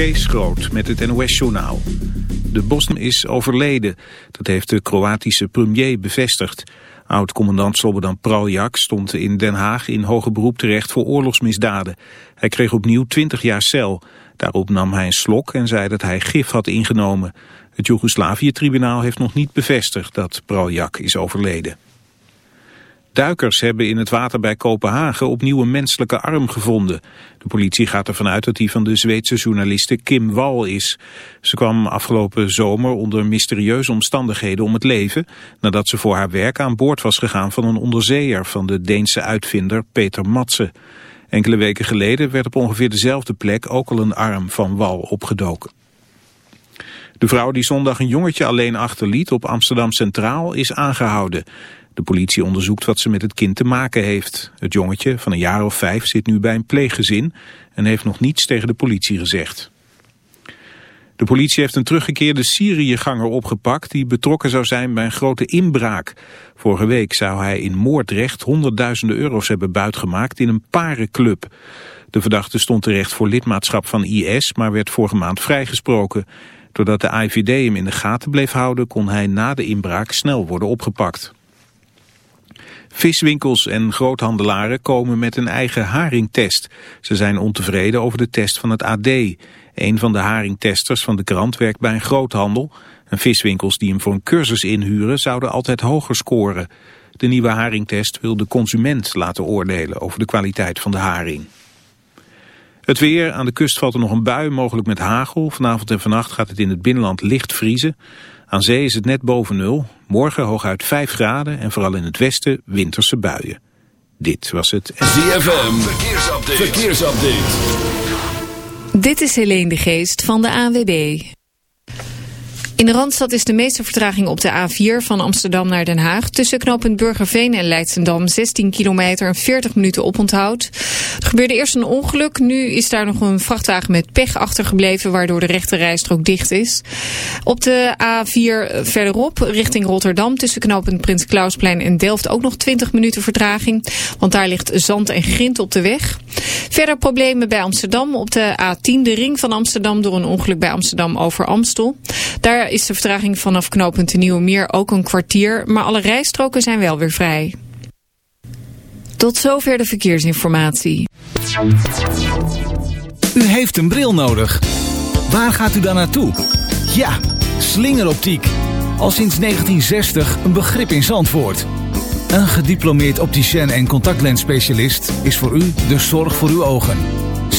Kees Groot met het NOS-journaal. De Bosnië is overleden. Dat heeft de Kroatische premier bevestigd. Oud-commandant Slobodan Praljak stond in Den Haag in hoger beroep terecht voor oorlogsmisdaden. Hij kreeg opnieuw 20 jaar cel. Daarop nam hij een slok en zei dat hij gif had ingenomen. Het Joegoslavië-tribunaal heeft nog niet bevestigd dat Praljak is overleden. Duikers hebben in het water bij Kopenhagen opnieuw een menselijke arm gevonden. De politie gaat ervan uit dat die van de Zweedse journaliste Kim Wall is. Ze kwam afgelopen zomer onder mysterieuze omstandigheden om het leven... nadat ze voor haar werk aan boord was gegaan van een onderzeeër... van de Deense uitvinder Peter Matsen. Enkele weken geleden werd op ongeveer dezelfde plek ook al een arm van Wall opgedoken. De vrouw die zondag een jongetje alleen achterliet op Amsterdam Centraal is aangehouden. De politie onderzoekt wat ze met het kind te maken heeft. Het jongetje van een jaar of vijf zit nu bij een pleeggezin en heeft nog niets tegen de politie gezegd. De politie heeft een teruggekeerde Syriëganger opgepakt die betrokken zou zijn bij een grote inbraak. Vorige week zou hij in Moordrecht honderdduizenden euro's hebben buitgemaakt in een parenclub. De verdachte stond terecht voor lidmaatschap van IS, maar werd vorige maand vrijgesproken. Doordat de IVD hem in de gaten bleef houden, kon hij na de inbraak snel worden opgepakt. Viswinkels en groothandelaren komen met een eigen haringtest. Ze zijn ontevreden over de test van het AD. Een van de haringtesters van de krant werkt bij een groothandel. En viswinkels die hem voor een cursus inhuren zouden altijd hoger scoren. De nieuwe haringtest wil de consument laten oordelen over de kwaliteit van de haring. Het weer, aan de kust valt er nog een bui, mogelijk met hagel. Vanavond en vannacht gaat het in het binnenland licht vriezen. Aan zee is het net boven nul. Morgen hooguit 5 graden en vooral in het westen winterse buien. Dit was het... ZFM, verkeersupdate. verkeersupdate. Dit is Helene de Geest van de ANWB. In de Randstad is de meeste vertraging op de A4 van Amsterdam naar Den Haag. Tussen knooppunt Burgerveen en Leidsendam 16 kilometer en 40 minuten oponthoud. Er gebeurde eerst een ongeluk. Nu is daar nog een vrachtwagen met pech achtergebleven... waardoor de rechte rijstrook dicht is. Op de A4 verderop richting Rotterdam... tussen knooppunt Prins Klausplein en Delft ook nog 20 minuten vertraging. Want daar ligt zand en grind op de weg. Verder problemen bij Amsterdam. Op de A10 de ring van Amsterdam door een ongeluk bij Amsterdam over Amstel. Daar is de vertraging vanaf knooppunt de Nieuwe Meer ook een kwartier, maar alle rijstroken zijn wel weer vrij. Tot zover de verkeersinformatie. U heeft een bril nodig. Waar gaat u dan naartoe? Ja, slingeroptiek. Al sinds 1960 een begrip in Zandvoort. Een gediplomeerd opticien en contactlensspecialist is voor u de zorg voor uw ogen.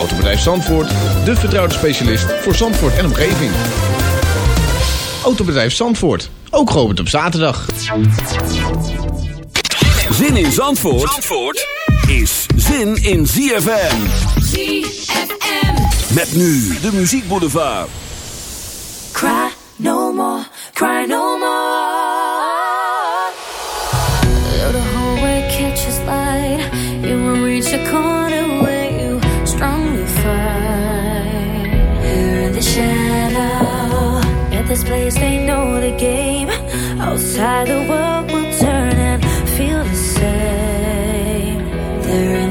Autobedrijf Zandvoort, de vertrouwde specialist voor Zandvoort en omgeving. Autobedrijf Zandvoort, ook geopend op zaterdag. Zin in Zandvoort, Zandvoort is zin in ZFM. ZFM. Met nu de Muziek Boulevard. Cry no more, cry no more.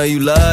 know you love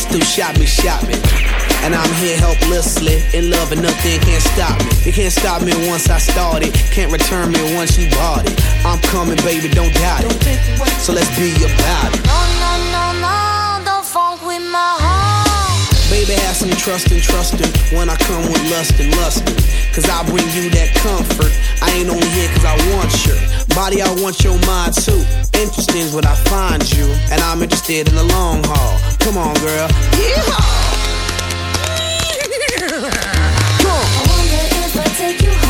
Pistol, shot me, shot me. And I'm here helplessly, in love and nothing can't stop me. It can't stop me once I started, can't return me once you bought it. I'm coming, baby, don't doubt it. So let's be about it. No, no, no, no, don't funk with my heart. Baby, have some trust and trusting when I come with lust and lust. Cause I bring you that comfort. I ain't only here cause I want your body, I want your mind too. Interesting is what I find you, and I'm interested in the long haul. Come on, girl. Yeehaw! I wonder if I take you home.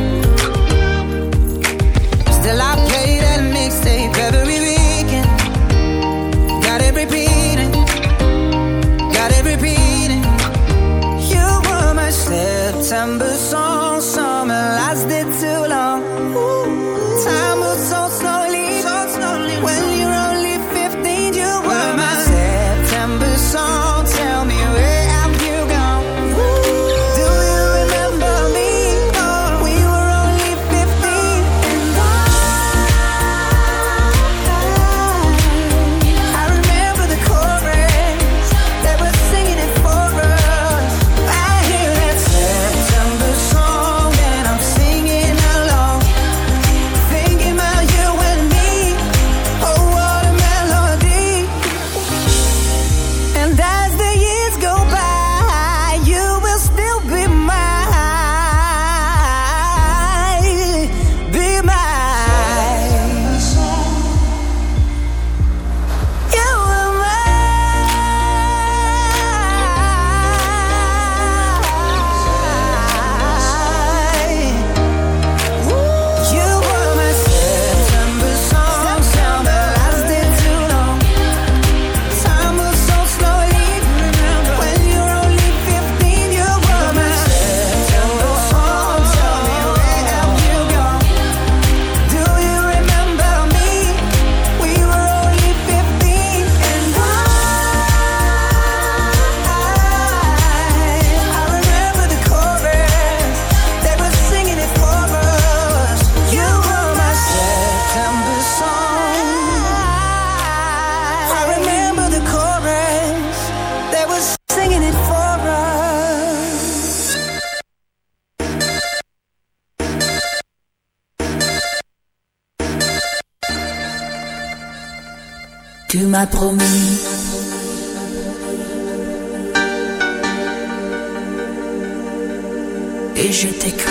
December. m'a promis. Et je t'écris.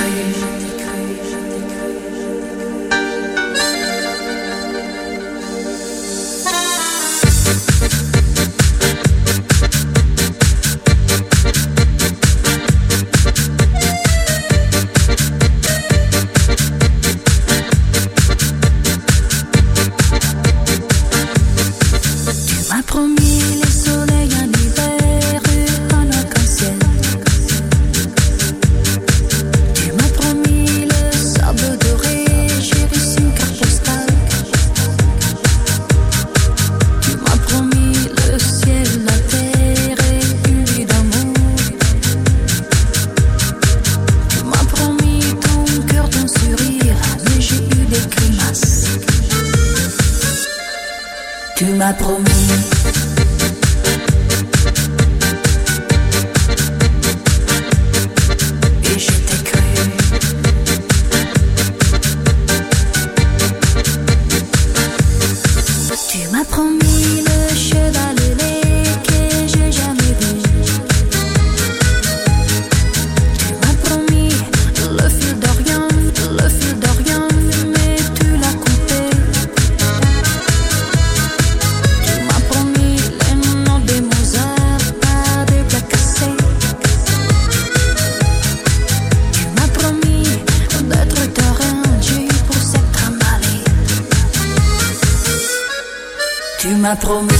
Promis.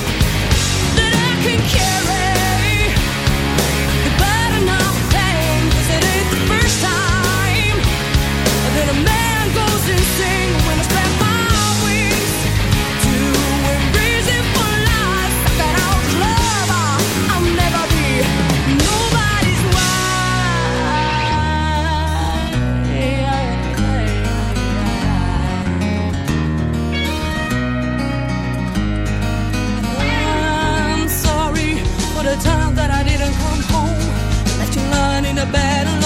insane. a better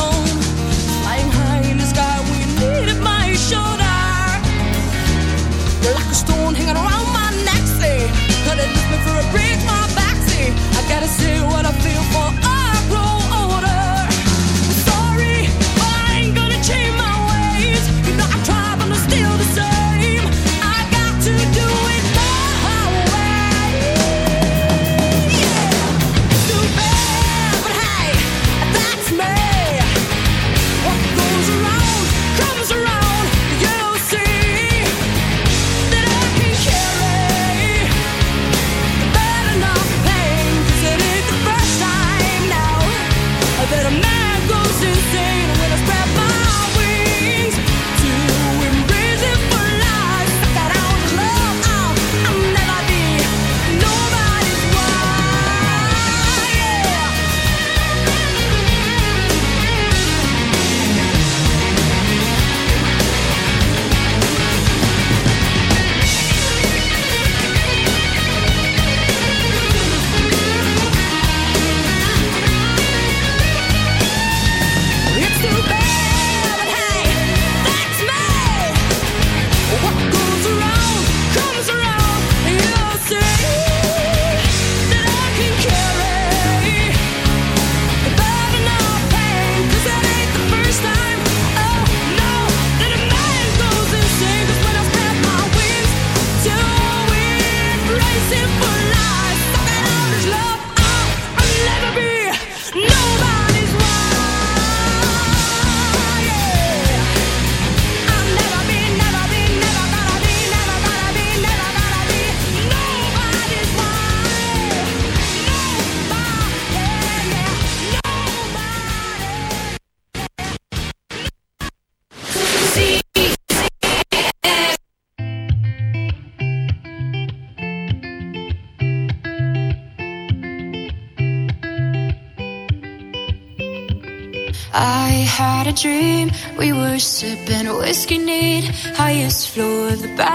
highest floor, the back.